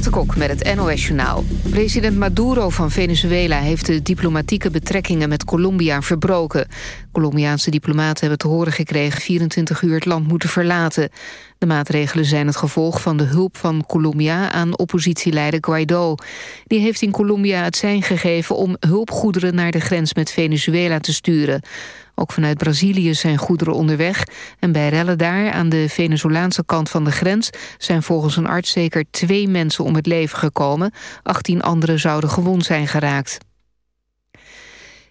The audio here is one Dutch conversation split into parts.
Renate met het NOS Journaal. President Maduro van Venezuela heeft de diplomatieke betrekkingen met Colombia verbroken. Colombiaanse diplomaten hebben te horen gekregen 24 uur het land moeten verlaten. De maatregelen zijn het gevolg van de hulp van Colombia aan oppositieleider Guaido. Die heeft in Colombia het zijn gegeven om hulpgoederen naar de grens met Venezuela te sturen. Ook vanuit Brazilië zijn goederen onderweg. En bij rellen daar, aan de Venezolaanse kant van de grens... zijn volgens een arts zeker twee mensen om het leven gekomen. 18 anderen zouden gewond zijn geraakt.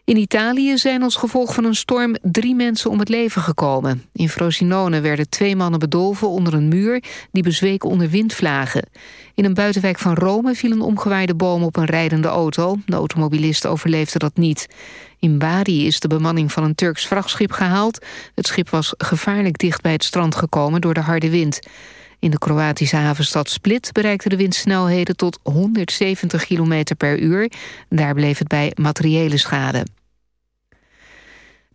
In Italië zijn als gevolg van een storm drie mensen om het leven gekomen. In Frosinone werden twee mannen bedolven onder een muur... die bezweek onder windvlagen. In een buitenwijk van Rome viel een omgewaaide boom op een rijdende auto. De automobilist overleefde dat niet. In Bari is de bemanning van een Turks vrachtschip gehaald. Het schip was gevaarlijk dicht bij het strand gekomen door de harde wind. In de Kroatische havenstad Split bereikte de wind snelheden tot 170 km per uur. Daar bleef het bij materiële schade.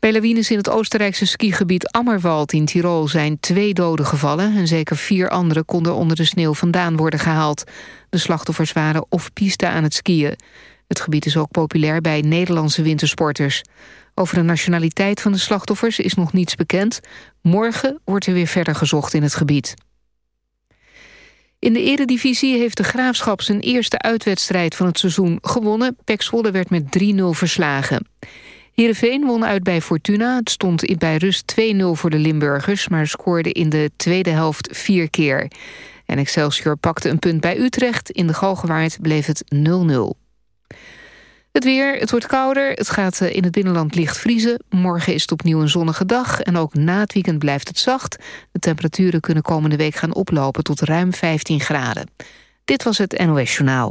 Bij lawines in het Oostenrijkse skigebied Ammerwald in Tirol zijn twee doden gevallen... en zeker vier anderen konden onder de sneeuw vandaan worden gehaald. De slachtoffers waren of piste aan het skiën. Het gebied is ook populair bij Nederlandse wintersporters. Over de nationaliteit van de slachtoffers is nog niets bekend. Morgen wordt er weer verder gezocht in het gebied. In de eredivisie heeft de Graafschap zijn eerste uitwedstrijd van het seizoen gewonnen. Pek Zwolle werd met 3-0 verslagen. Heerenveen won uit bij Fortuna. Het stond bij rust 2-0 voor de Limburgers... maar scoorde in de tweede helft vier keer. En Excelsior pakte een punt bij Utrecht. In de Galgenwaard bleef het 0-0. Het weer, het wordt kouder, het gaat eh, in het binnenland licht vriezen. Morgen is het opnieuw een zonnige dag en ook na het weekend blijft het zacht. De temperaturen kunnen komende week gaan oplopen tot ruim 15 graden. Dit was het NOS Journaal.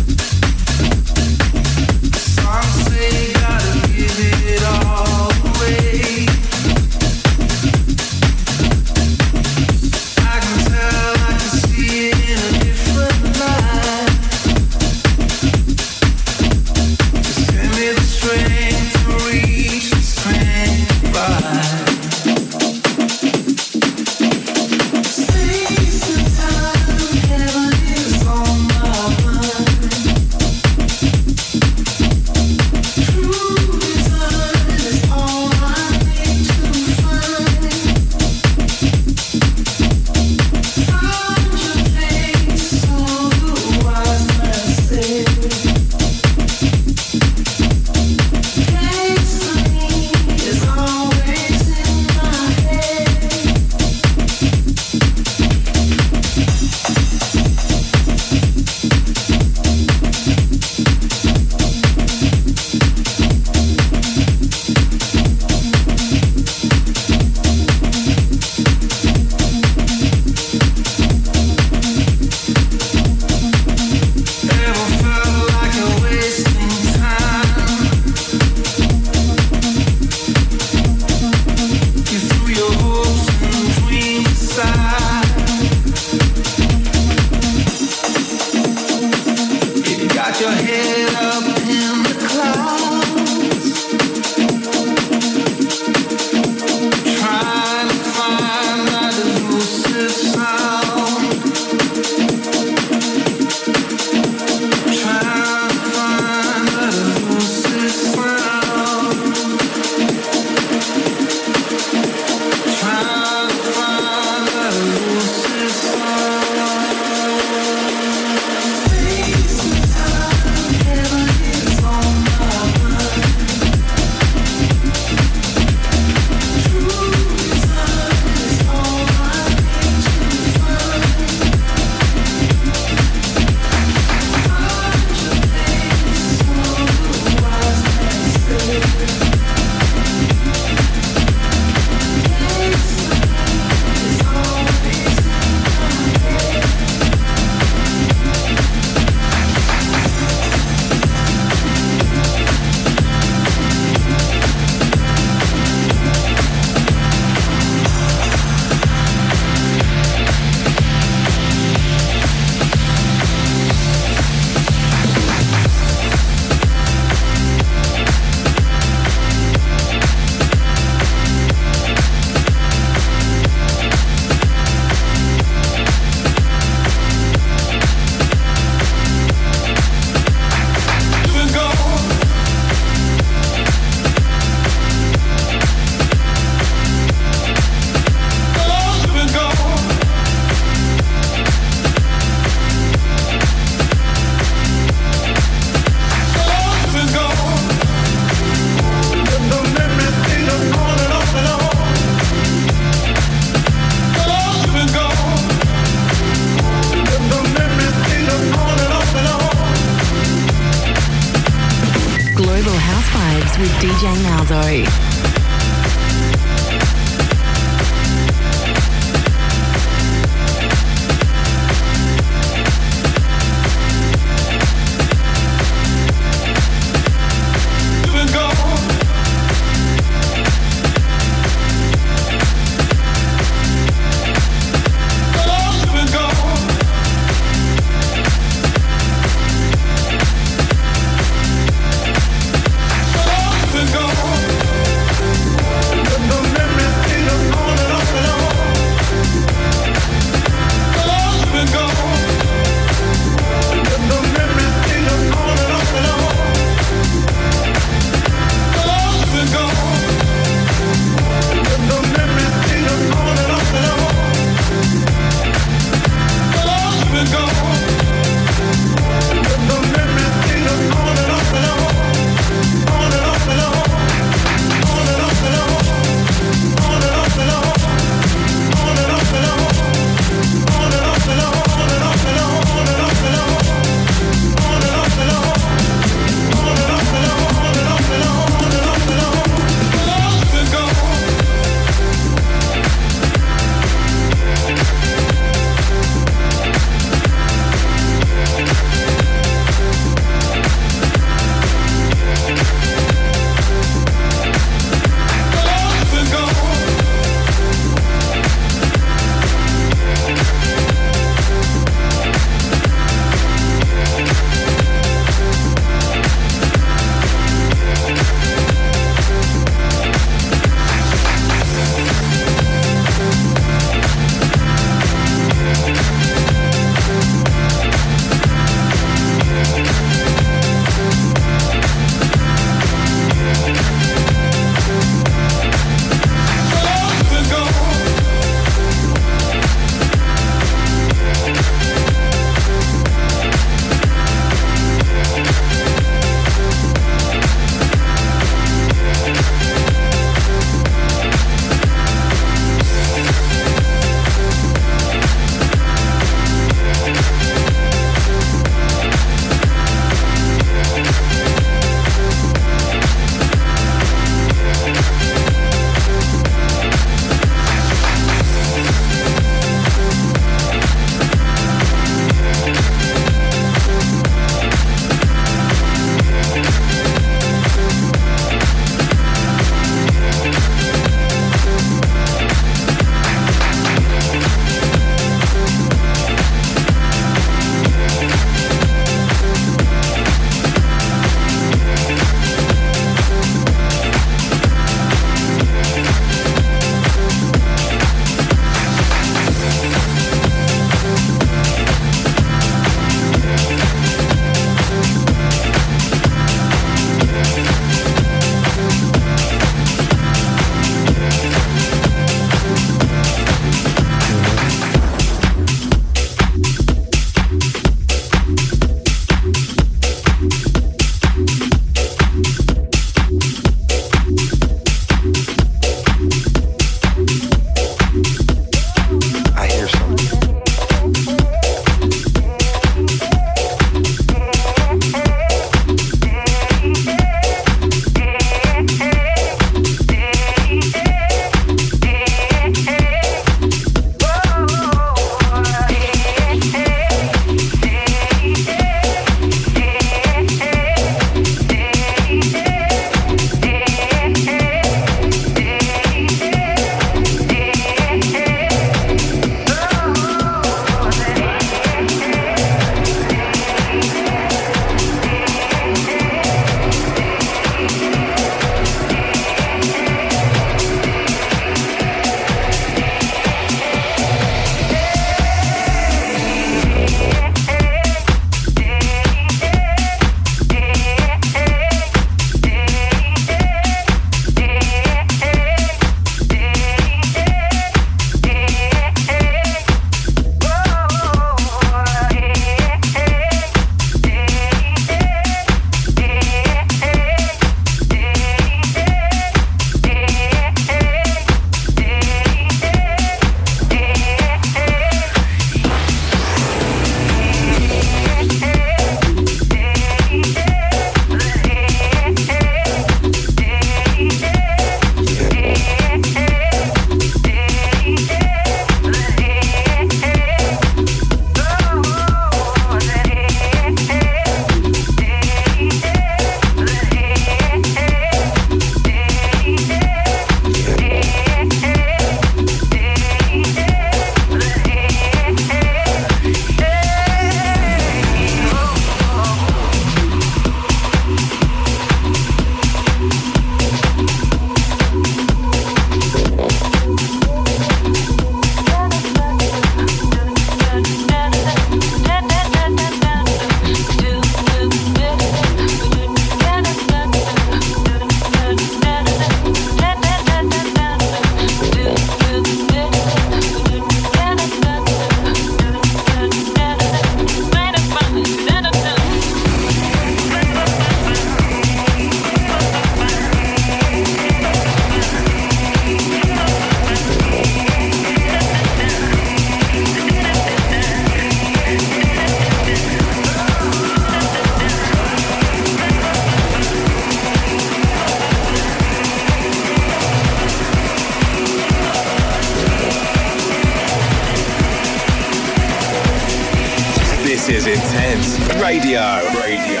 Intense Radio. Radio.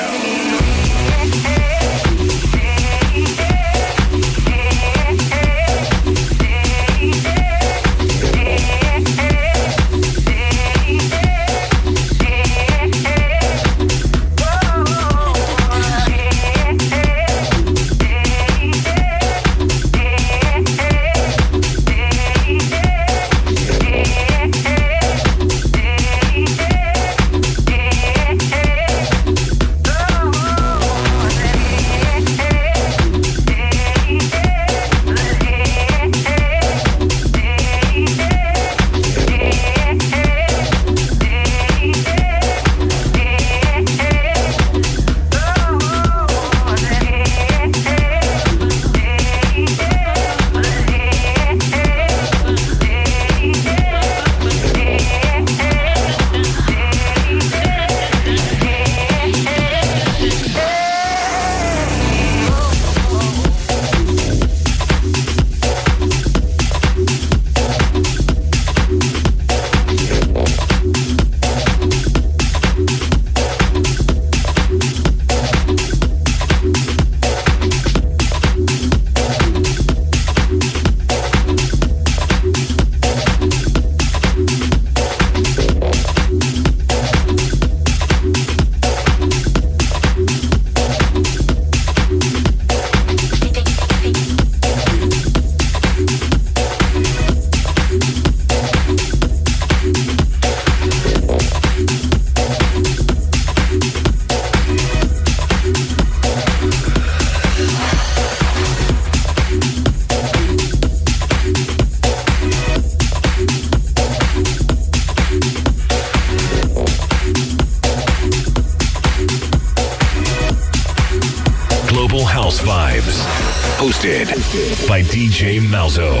DJ Malzo.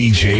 DJ